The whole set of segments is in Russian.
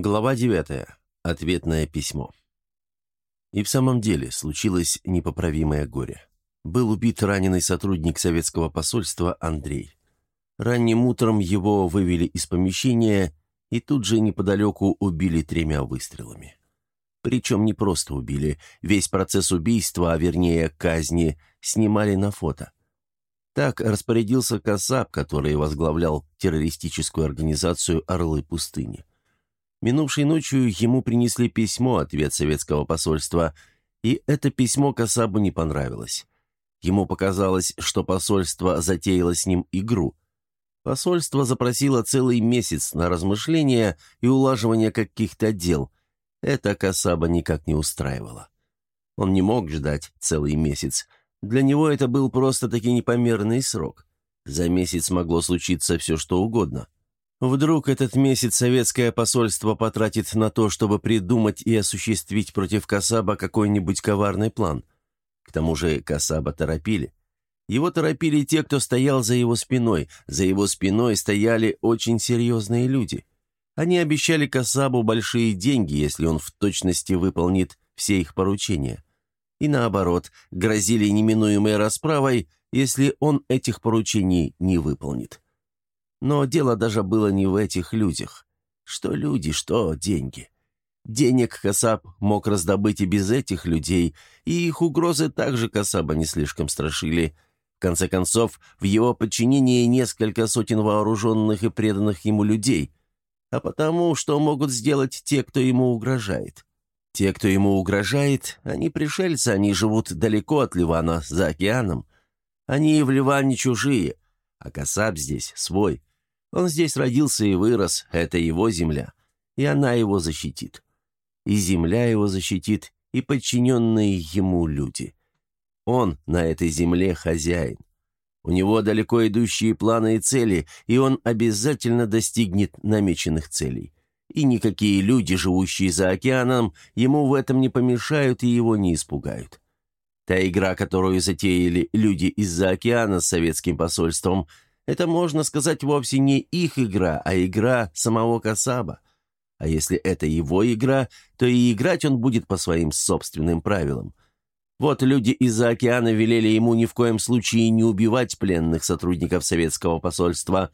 Глава 9. Ответное письмо. И в самом деле случилось непоправимое горе. Был убит раненый сотрудник советского посольства Андрей. Ранним утром его вывели из помещения и тут же неподалеку убили тремя выстрелами. Причем не просто убили, весь процесс убийства, а вернее казни, снимали на фото. Так распорядился Касап, который возглавлял террористическую организацию «Орлы пустыни». Минувшей ночью ему принесли письмо, ответ советского посольства, и это письмо Касабу не понравилось. Ему показалось, что посольство затеяло с ним игру. Посольство запросило целый месяц на размышления и улаживание каких-то дел. Это Касаба никак не устраивало. Он не мог ждать целый месяц. Для него это был просто-таки непомерный срок. За месяц могло случиться все, что угодно. Вдруг этот месяц советское посольство потратит на то, чтобы придумать и осуществить против Касаба какой-нибудь коварный план. К тому же Касаба торопили. Его торопили те, кто стоял за его спиной. За его спиной стояли очень серьезные люди. Они обещали Касабу большие деньги, если он в точности выполнит все их поручения. И наоборот, грозили неминуемой расправой, если он этих поручений не выполнит. Но дело даже было не в этих людях. Что люди, что деньги. Денег Касаб мог раздобыть и без этих людей, и их угрозы также Касаба не слишком страшили. В конце концов, в его подчинении несколько сотен вооруженных и преданных ему людей. А потому, что могут сделать те, кто ему угрожает. Те, кто ему угрожает, они пришельцы, они живут далеко от Ливана, за океаном. Они в Ливане чужие, а Касаб здесь свой. Он здесь родился и вырос, это его земля, и она его защитит. И земля его защитит, и подчиненные ему люди. Он на этой земле хозяин. У него далеко идущие планы и цели, и он обязательно достигнет намеченных целей. И никакие люди, живущие за океаном, ему в этом не помешают и его не испугают. Та игра, которую затеяли люди из-за океана с советским посольством – это, можно сказать, вовсе не их игра, а игра самого Касаба. А если это его игра, то и играть он будет по своим собственным правилам. Вот люди из-за океана велели ему ни в коем случае не убивать пленных сотрудников советского посольства.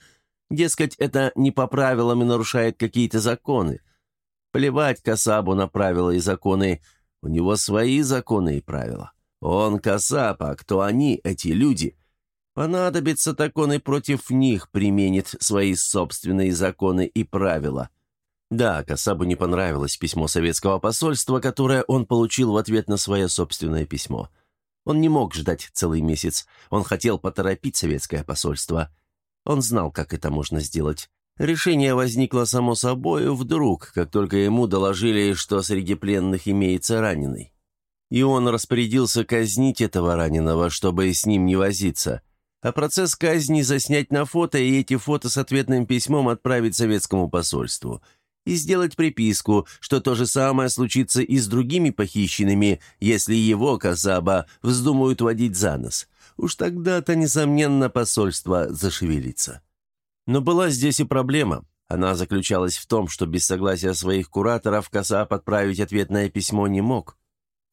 Дескать, это не по правилам и нарушает какие-то законы. Плевать Касабу на правила и законы. У него свои законы и правила. Он Касаб, а кто они, эти люди – Понадобится, так он и против них применит свои собственные законы и правила. Да, Касабу не понравилось письмо советского посольства, которое он получил в ответ на свое собственное письмо. Он не мог ждать целый месяц. Он хотел поторопить советское посольство. Он знал, как это можно сделать. Решение возникло само собой вдруг, как только ему доложили, что среди пленных имеется раненый. И он распорядился казнить этого раненого, чтобы с ним не возиться – а процесс казни заснять на фото и эти фото с ответным письмом отправить советскому посольству. И сделать приписку, что то же самое случится и с другими похищенными, если его, Казаба, вздумают водить за нос. Уж тогда-то, несомненно, посольство зашевелится. Но была здесь и проблема. Она заключалась в том, что без согласия своих кураторов Касап отправить ответное письмо не мог.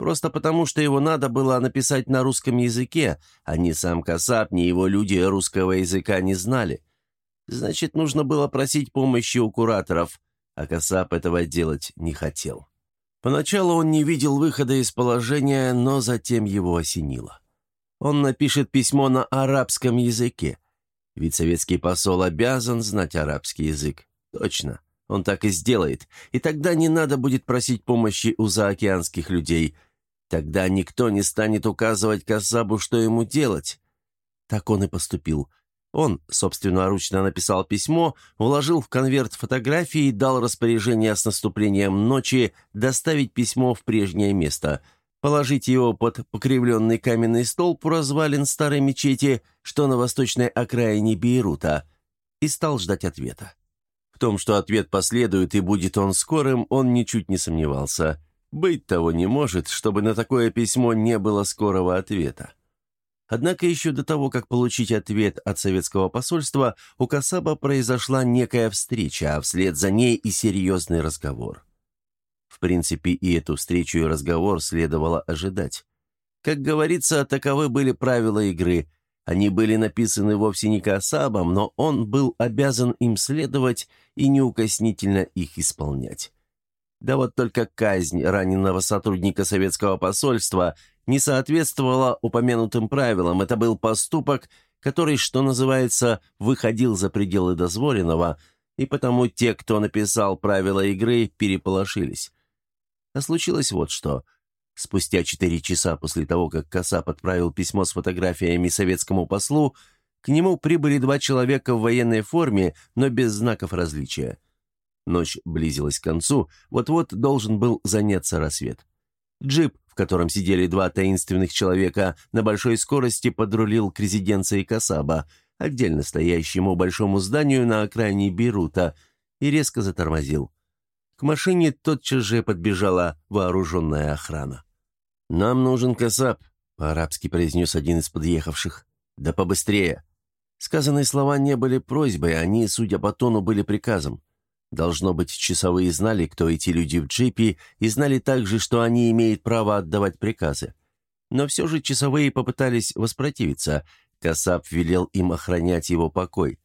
Просто потому, что его надо было написать на русском языке, а ни сам Касап, ни его люди русского языка не знали. Значит, нужно было просить помощи у кураторов, а Касап этого делать не хотел. Поначалу он не видел выхода из положения, но затем его осенило. Он напишет письмо на арабском языке. Ведь советский посол обязан знать арабский язык. Точно, он так и сделает. И тогда не надо будет просить помощи у заокеанских людей – Тогда никто не станет указывать Касабу, что ему делать. Так он и поступил. Он собственноручно написал письмо, уложил в конверт фотографии и дал распоряжение с наступлением ночи доставить письмо в прежнее место, положить его под покривленный каменный столб у развалин старой мечети, что на восточной окраине Бейрута, и стал ждать ответа. В том, что ответ последует и будет он скорым, он ничуть не сомневался – быть того не может, чтобы на такое письмо не было скорого ответа. Однако еще до того, как получить ответ от советского посольства, у Касаба произошла некая встреча, а вслед за ней и серьезный разговор. В принципе, и эту встречу и разговор следовало ожидать. Как говорится, таковы были правила игры. Они были написаны вовсе не Касабом, но он был обязан им следовать и неукоснительно их исполнять. Да вот только казнь раненого сотрудника советского посольства не соответствовала упомянутым правилам. Это был поступок, который, что называется, выходил за пределы дозволенного, и потому те, кто написал правила игры, переполошились. А случилось вот что. Спустя четыре часа после того, как Касап отправил письмо с фотографиями советскому послу, к нему прибыли два человека в военной форме, но без знаков различия. Ночь близилась к концу, вот-вот должен был заняться рассвет. Джип, в котором сидели два таинственных человека, на большой скорости подрулил к резиденции Касаба, отдельно стоящему большому зданию на окраине Бейрута, и резко затормозил. К машине тотчас же подбежала вооруженная охрана. «Нам нужен Касаб», — по-арабски произнес один из подъехавших. «Да побыстрее». Сказанные слова не были просьбой, они, судя по тону, были приказом. Должно быть, часовые знали, кто эти люди в джипе, и знали также, что они имеют право отдавать приказы. Но все же часовые попытались воспротивиться. Касап велел им охранять его покой.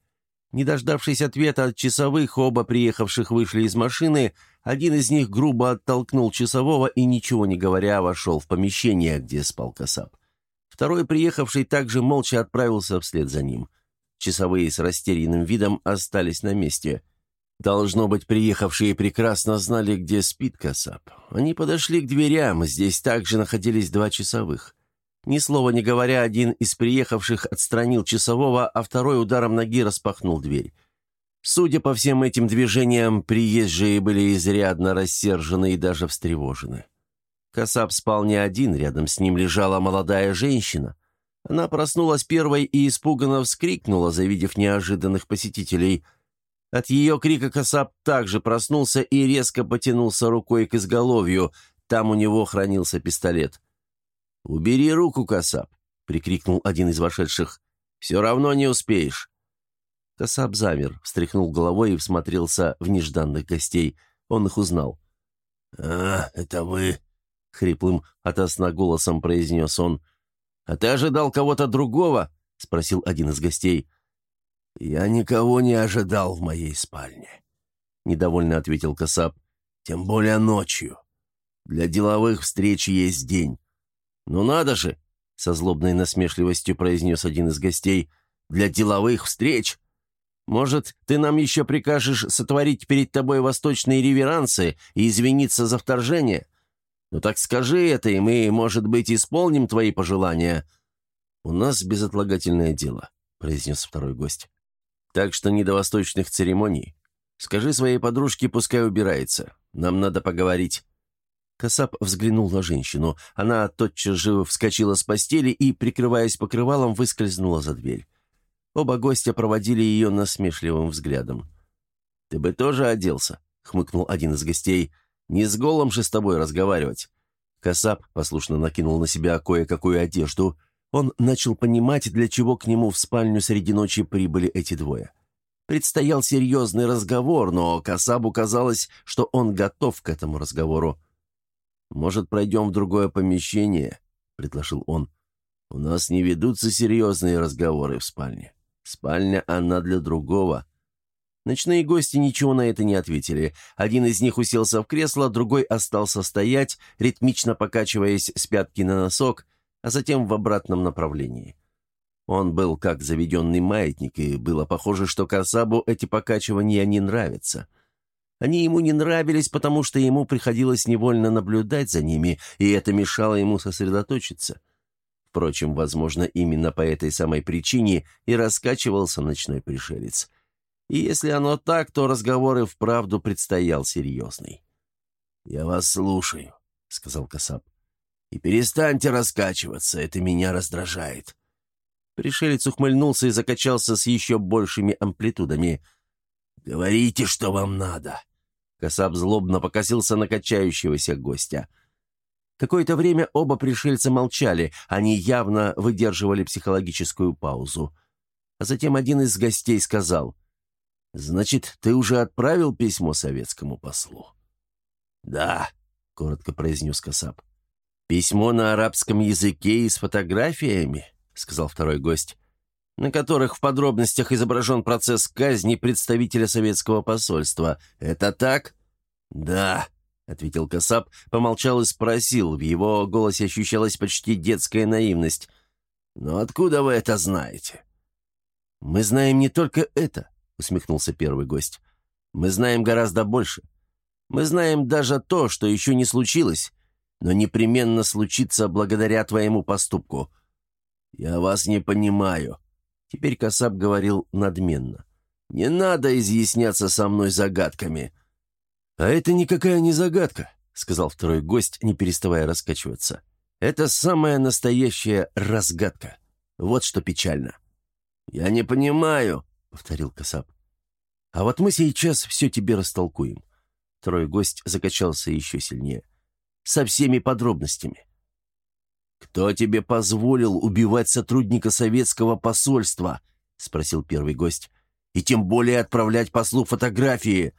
Не дождавшись ответа от часовых, оба приехавших вышли из машины, один из них грубо оттолкнул часового и, ничего не говоря, вошел в помещение, где спал Касап. Второй приехавший также молча отправился вслед за ним. Часовые с растерянным видом остались на месте – Должно быть, приехавшие прекрасно знали, где спит Касап. Они подошли к дверям, здесь также находились два часовых. Ни слова не говоря, один из приехавших отстранил часового, а второй ударом ноги распахнул дверь. Судя по всем этим движениям, приезжие были изрядно рассержены и даже встревожены. Касап спал не один, рядом с ним лежала молодая женщина. Она проснулась первой и испуганно вскрикнула, завидев неожиданных посетителей – от ее крика Касап также проснулся и резко потянулся рукой к изголовью. Там у него хранился пистолет. «Убери руку, Касап!» — прикрикнул один из вошедших. «Все равно не успеешь!» Касап замер, встряхнул головой и всмотрелся в нежданных гостей. Он их узнал. «А, это вы!» — хриплым от голосом произнес он. «А ты ожидал кого-то другого?» — спросил один из гостей. «Я никого не ожидал в моей спальне», — недовольно ответил Касап. «Тем более ночью. Для деловых встреч есть день». «Ну надо же!» — со злобной насмешливостью произнес один из гостей. «Для деловых встреч? Может, ты нам еще прикажешь сотворить перед тобой восточные реверансы и извиниться за вторжение? Ну так скажи это, и мы, может быть, исполним твои пожелания». «У нас безотлагательное дело», — произнес второй гость. Так что не до восточных церемоний. Скажи своей подружке, пускай убирается. Нам надо поговорить». Касап взглянул на женщину. Она тотчас же вскочила с постели и, прикрываясь покрывалом, выскользнула за дверь. Оба гостя проводили ее насмешливым взглядом. «Ты бы тоже оделся», — хмыкнул один из гостей. «Не с голым же с тобой разговаривать». Касап послушно накинул на себя кое-какую одежду. Он начал понимать, для чего к нему в спальню среди ночи прибыли эти двое. Предстоял серьезный разговор, но Касабу казалось, что он готов к этому разговору. «Может, пройдем в другое помещение?» — предложил он. «У нас не ведутся серьезные разговоры в спальне. Спальня она для другого». Ночные гости ничего на это не ответили. Один из них уселся в кресло, другой остался стоять, ритмично покачиваясь с пятки на носок — а затем в обратном направлении. Он был как заведенный маятник, и было похоже, что Касабу эти покачивания не нравятся. Они ему не нравились, потому что ему приходилось невольно наблюдать за ними, и это мешало ему сосредоточиться. Впрочем, возможно, именно по этой самой причине и раскачивался ночной пришелец. И если оно так, то разговор и вправду предстоял серьезный. «Я вас слушаю», — сказал Касаб. И перестаньте раскачиваться, это меня раздражает». Пришелец ухмыльнулся и закачался с еще большими амплитудами. «Говорите, что вам надо». Касап злобно покосился на качающегося гостя. Какое-то время оба пришельца молчали, они явно выдерживали психологическую паузу. А затем один из гостей сказал, «Значит, ты уже отправил письмо советскому послу?» «Да», — коротко произнес Касап. «Письмо на арабском языке и с фотографиями», — сказал второй гость, «на которых в подробностях изображен процесс казни представителя советского посольства. Это так?» «Да», — ответил Касап, помолчал и спросил. В его голосе ощущалась почти детская наивность. «Но откуда вы это знаете?» «Мы знаем не только это», — усмехнулся первый гость. «Мы знаем гораздо больше. Мы знаем даже то, что еще не случилось, но непременно случится благодаря твоему поступку». «Я вас не понимаю», — теперь Касап говорил надменно. «Не надо изъясняться со мной загадками». «А это никакая не загадка», — сказал второй гость, не переставая раскачиваться. «Это самая настоящая разгадка. Вот что печально». «Я не понимаю», — повторил Касап. «А вот мы сейчас все тебе растолкуем». Второй гость закачался еще сильнее. «Со всеми подробностями». «Кто тебе позволил убивать сотрудника советского посольства?» — спросил первый гость. «И тем более отправлять послу фотографии».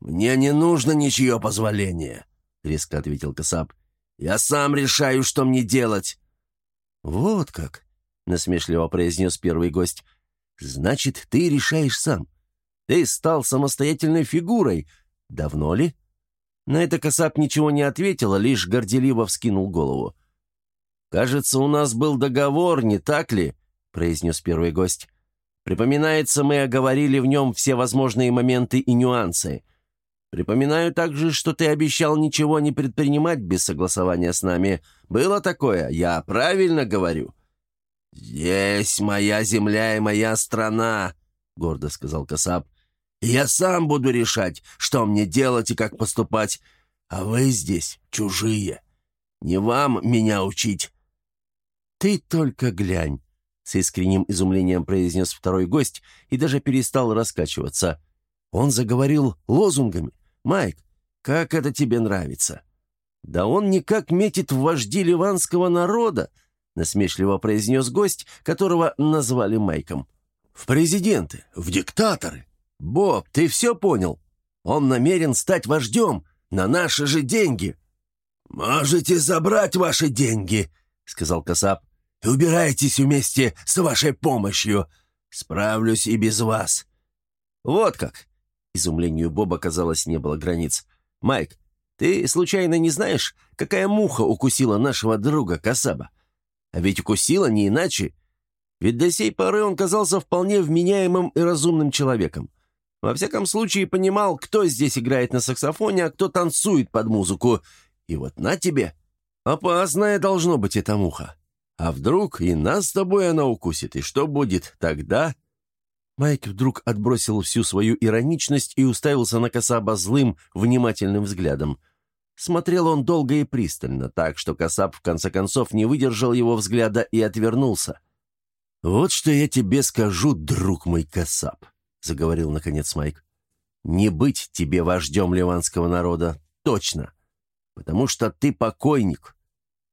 «Мне не нужно ничье позволение», — резко ответил Касап. «Я сам решаю, что мне делать». «Вот как», — насмешливо произнес первый гость. «Значит, ты решаешь сам. Ты стал самостоятельной фигурой. Давно ли?» На это Касап ничего не ответил, а лишь горделиво вскинул голову. «Кажется, у нас был договор, не так ли?» — произнес первый гость. «Припоминается, мы оговорили в нем все возможные моменты и нюансы. Припоминаю также, что ты обещал ничего не предпринимать без согласования с нами. Было такое, я правильно говорю?» «Здесь моя земля и моя страна», — гордо сказал Касап. «Я сам буду решать, что мне делать и как поступать, а вы здесь чужие. Не вам меня учить». «Ты только глянь», — с искренним изумлением произнес второй гость и даже перестал раскачиваться. Он заговорил лозунгами. «Майк, как это тебе нравится?» «Да он никак метит в вожди ливанского народа», — насмешливо произнес гость, которого назвали Майком. «В президенты, в диктаторы. Боб, ты все понял? Он намерен стать вождем на наши же деньги». «Можете забрать ваши деньги», — сказал Касап, — «и убирайтесь вместе с вашей помощью. Справлюсь и без вас». «Вот как!» Изумлению Боба, казалось, не было границ. «Майк, ты случайно не знаешь, какая муха укусила нашего друга Касаба? А ведь укусила не иначе. Ведь до сей поры он казался вполне вменяемым и разумным человеком. Во всяком случае, понимал, кто здесь играет на саксофоне, а кто танцует под музыку. И вот на тебе. Опасная должно быть эта муха. А вдруг и нас с тобой она укусит, и что будет тогда?» Майк вдруг отбросил всю свою ироничность и уставился на Касаба злым, внимательным взглядом. Смотрел он долго и пристально, так что Касаб в конце концов не выдержал его взгляда и отвернулся. «Вот что я тебе скажу, друг мой Касаб», — заговорил наконец Майк. «Не быть тебе вождем ливанского народа, точно, потому что ты покойник.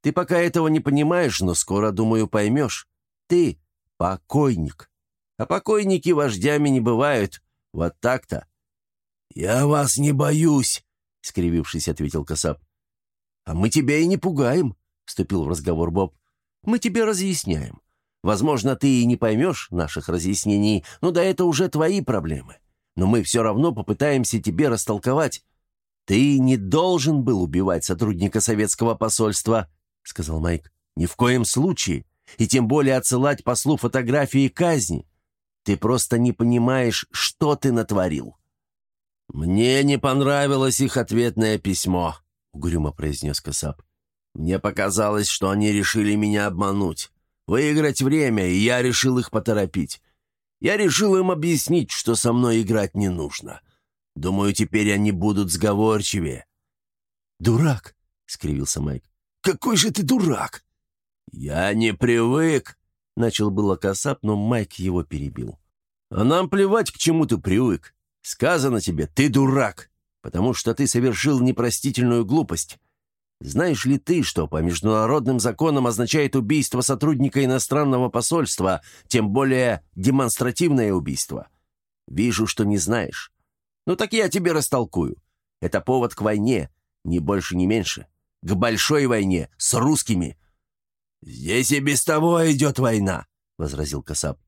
Ты пока этого не понимаешь, но скоро, думаю, поймешь. Ты покойник» а покойники вождями не бывают. Вот так-то». «Я вас не боюсь», — скривившись, ответил Касап. «А мы тебя и не пугаем», — вступил в разговор Боб. «Мы тебе разъясняем. Возможно, ты и не поймешь наших разъяснений, но да это уже твои проблемы. Но мы все равно попытаемся тебе растолковать. Ты не должен был убивать сотрудника советского посольства», — сказал Майк. «Ни в коем случае. И тем более отсылать послу фотографии казни. Ты просто не понимаешь, что ты натворил». «Мне не понравилось их ответное письмо», — угрюмо произнес Касап. «Мне показалось, что они решили меня обмануть, выиграть время, и я решил их поторопить. Я решил им объяснить, что со мной играть не нужно. Думаю, теперь они будут сговорчивее». «Дурак», — скривился Майк. «Какой же ты дурак!» «Я не привык», Начал было Касап, но Майк его перебил. «А нам плевать, к чему ты привык. Сказано тебе, ты дурак, потому что ты совершил непростительную глупость. Знаешь ли ты, что по международным законам означает убийство сотрудника иностранного посольства, тем более демонстративное убийство? Вижу, что не знаешь. Ну так я тебе растолкую. Это повод к войне, ни больше, ни меньше. К большой войне с русскими. «Здесь и без того идет война», — возразил Касап.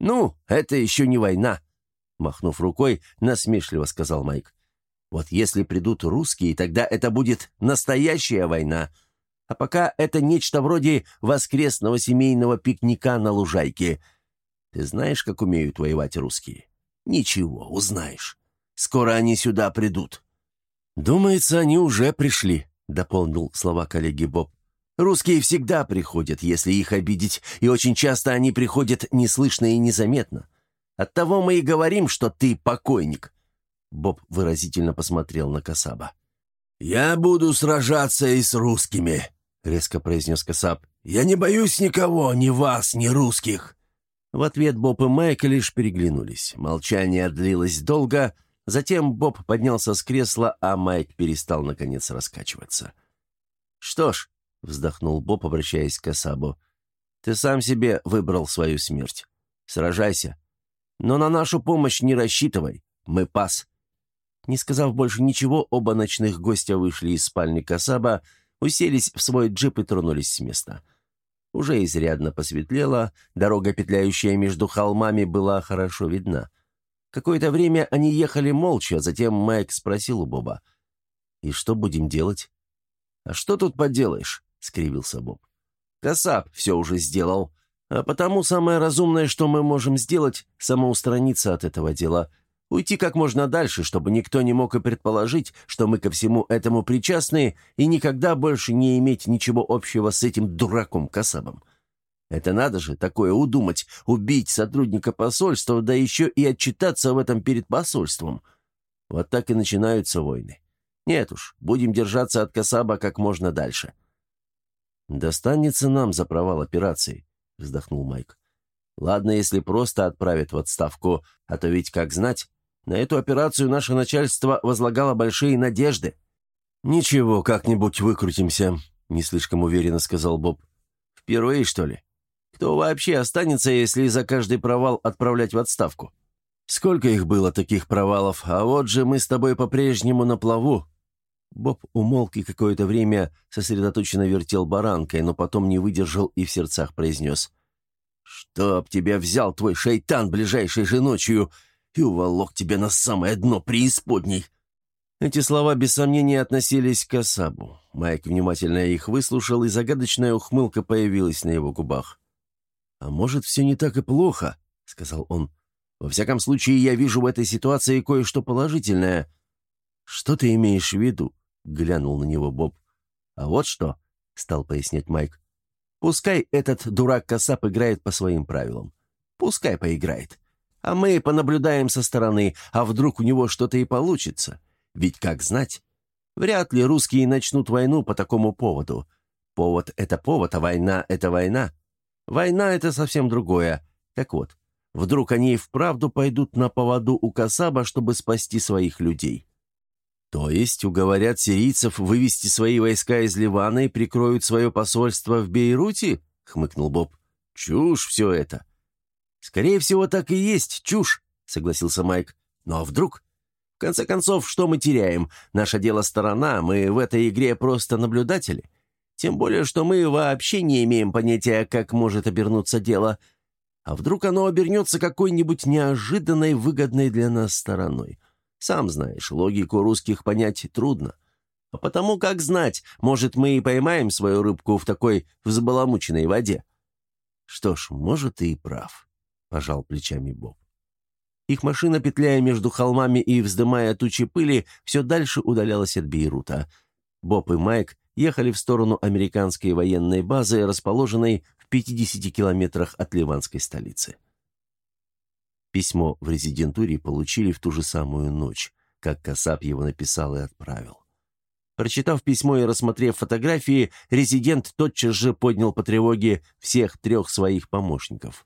«Ну, это еще не война», — махнув рукой, насмешливо сказал Майк. «Вот если придут русские, тогда это будет настоящая война. А пока это нечто вроде воскресного семейного пикника на лужайке. Ты знаешь, как умеют воевать русские? Ничего, узнаешь. Скоро они сюда придут». «Думается, они уже пришли», — дополнил слова коллеги Боб. Русские всегда приходят, если их обидеть, и очень часто они приходят неслышно и незаметно. Оттого мы и говорим, что ты покойник». Боб выразительно посмотрел на Касаба. «Я буду сражаться и с русскими», — резко произнес Касаб. «Я не боюсь никого, ни вас, ни русских». В ответ Боб и Майк лишь переглянулись. Молчание длилось долго, затем Боб поднялся с кресла, а Майк перестал, наконец, раскачиваться. «Что ж», — вздохнул Боб, обращаясь к Асабу. «Ты сам себе выбрал свою смерть. Сражайся. Но на нашу помощь не рассчитывай. Мы пас». Не сказав больше ничего, оба ночных гостя вышли из спальни Касаба, уселись в свой джип и тронулись с места. Уже изрядно посветлело, дорога, петляющая между холмами, была хорошо видна. Какое-то время они ехали молча, затем Майк спросил у Боба. «И что будем делать?» «А что тут поделаешь? — скривился Боб. «Касап все уже сделал. А потому самое разумное, что мы можем сделать, самоустраниться от этого дела, уйти как можно дальше, чтобы никто не мог и предположить, что мы ко всему этому причастны, и никогда больше не иметь ничего общего с этим дураком Касабом. Это надо же такое удумать, убить сотрудника посольства, да еще и отчитаться в этом перед посольством. Вот так и начинаются войны. Нет уж, будем держаться от Касаба как можно дальше». «Достанется нам за провал операции», — вздохнул Майк. «Ладно, если просто отправят в отставку, а то ведь, как знать, на эту операцию наше начальство возлагало большие надежды». «Ничего, как-нибудь выкрутимся», — не слишком уверенно сказал Боб. «Впервые, что ли? Кто вообще останется, если за каждый провал отправлять в отставку? Сколько их было, таких провалов, а вот же мы с тобой по-прежнему на плаву, Боб умолк и какое-то время сосредоточенно вертел баранкой, но потом не выдержал и в сердцах произнес. «Чтоб тебя взял твой шайтан ближайшей же ночью и уволок тебя на самое дно преисподней!» Эти слова без сомнения относились к Асабу. Майк внимательно их выслушал, и загадочная ухмылка появилась на его губах. «А может, все не так и плохо?» — сказал он. «Во всяком случае, я вижу в этой ситуации кое-что положительное». «Что ты имеешь в виду?» глянул на него Боб. «А вот что», — стал пояснять Майк. «Пускай этот дурак Касап играет по своим правилам. Пускай поиграет. А мы понаблюдаем со стороны, а вдруг у него что-то и получится. Ведь как знать? Вряд ли русские начнут войну по такому поводу. Повод — это повод, а война — это война. Война — это совсем другое. Так вот, вдруг они и вправду пойдут на поводу у Касаба, чтобы спасти своих людей. «То есть уговорят сирийцев вывести свои войска из Ливана и прикроют свое посольство в Бейруте?» — хмыкнул Боб. «Чушь все это». «Скорее всего, так и есть, чушь», — согласился Майк. «Ну а вдруг? В конце концов, что мы теряем? Наше дело сторона, мы в этой игре просто наблюдатели. Тем более, что мы вообще не имеем понятия, как может обернуться дело. А вдруг оно обернется какой-нибудь неожиданной, выгодной для нас стороной?» Сам знаешь, логику русских понять трудно. А потому, как знать, может, мы и поймаем свою рыбку в такой взбаламученной воде. Что ж, может, и прав, — пожал плечами Боб. Их машина, петляя между холмами и вздымая тучи пыли, все дальше удалялась от Бейрута. Боб и Майк ехали в сторону американской военной базы, расположенной в 50 километрах от ливанской столицы. Письмо в резидентуре получили в ту же самую ночь, как Касап его написал и отправил. Прочитав письмо и рассмотрев фотографии, резидент тотчас же поднял по тревоге всех трех своих помощников.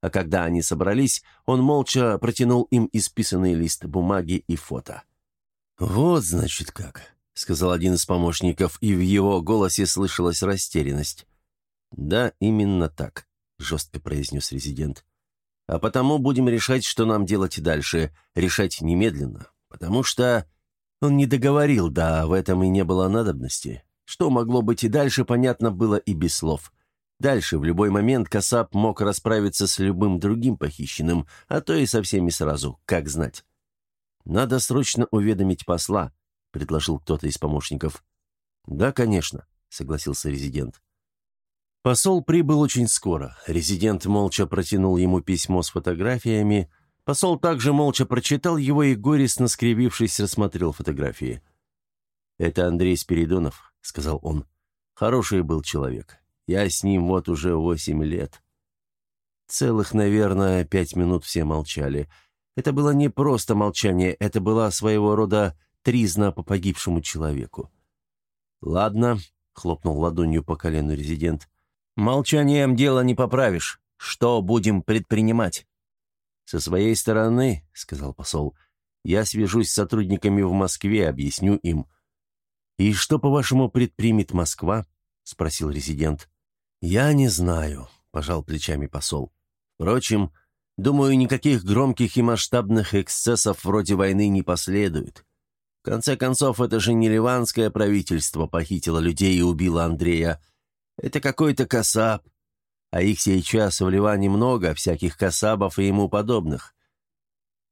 А когда они собрались, он молча протянул им исписанный лист бумаги и фото. «Вот, значит, как», — сказал один из помощников, и в его голосе слышалась растерянность. «Да, именно так», — жестко произнес резидент. «А потому будем решать, что нам делать дальше, решать немедленно, потому что...» Он не договорил, да, в этом и не было надобности. Что могло быть и дальше, понятно было и без слов. Дальше, в любой момент, Касап мог расправиться с любым другим похищенным, а то и со всеми сразу, как знать. «Надо срочно уведомить посла», — предложил кто-то из помощников. «Да, конечно», — согласился резидент. Посол прибыл очень скоро. Резидент молча протянул ему письмо с фотографиями. Посол также молча прочитал его и, горестно скривившись, рассмотрел фотографии. «Это Андрей Спиридонов», — сказал он. «Хороший был человек. Я с ним вот уже восемь лет». Целых, наверное, пять минут все молчали. Это было не просто молчание, это была своего рода тризна по погибшему человеку. «Ладно», — хлопнул ладонью по колену резидент, — «молчанием дело не поправишь. Что будем предпринимать?» «Со своей стороны», — сказал посол, — «я свяжусь с сотрудниками в Москве, объясню им». «И что, по-вашему, предпримет Москва?» — спросил резидент. «Я не знаю», — пожал плечами посол. «Впрочем, думаю, никаких громких и масштабных эксцессов вроде войны не последует. В конце концов, это же не ливанское правительство похитило людей и убило Андрея. Это какой-то касаб. А их сейчас в Ливане много, всяких касабов и ему подобных.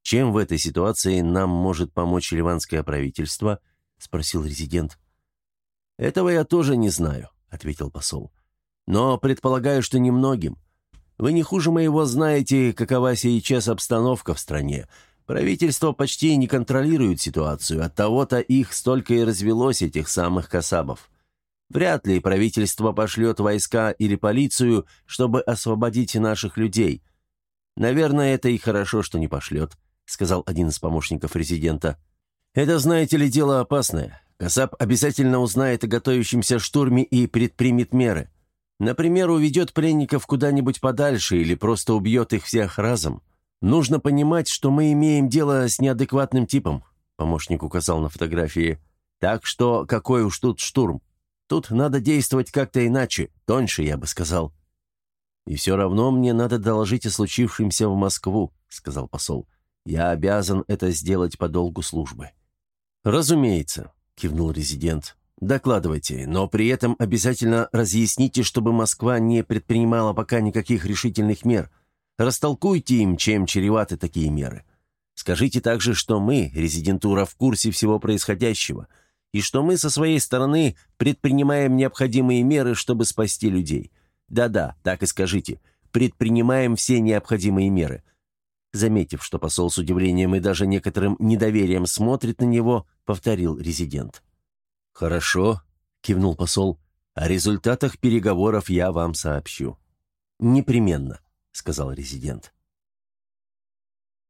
Чем в этой ситуации нам может помочь ливанское правительство?» — спросил резидент. «Этого я тоже не знаю», — ответил посол. «Но предполагаю, что немногим. Вы не хуже моего знаете, какова сейчас обстановка в стране. Правительство почти не контролирует ситуацию, от того-то их столько и развелось, этих самых касабов. Вряд ли правительство пошлет войска или полицию, чтобы освободить наших людей. Наверное, это и хорошо, что не пошлет», — сказал один из помощников резидента. «Это, знаете ли, дело опасное. Касаб обязательно узнает о готовящемся штурме и предпримет меры. Например, уведет пленников куда-нибудь подальше или просто убьет их всех разом. Нужно понимать, что мы имеем дело с неадекватным типом», — помощник указал на фотографии. «Так что какой уж тут штурм? Тут надо действовать как-то иначе, тоньше, я бы сказал». «И все равно мне надо доложить о случившемся в Москву», — сказал посол. «Я обязан это сделать по долгу службы». «Разумеется», — кивнул резидент. «Докладывайте, но при этом обязательно разъясните, чтобы Москва не предпринимала пока никаких решительных мер. Растолкуйте им, чем чреваты такие меры. Скажите также, что мы, резидентура, в курсе всего происходящего, и что мы со своей стороны предпринимаем необходимые меры, чтобы спасти людей. Да-да, так и скажите. Предпринимаем все необходимые меры. Заметив, что посол с удивлением и даже некоторым недоверием смотрит на него, повторил резидент. «Хорошо», — кивнул посол, — «о результатах переговоров я вам сообщу». «Непременно», — сказал резидент.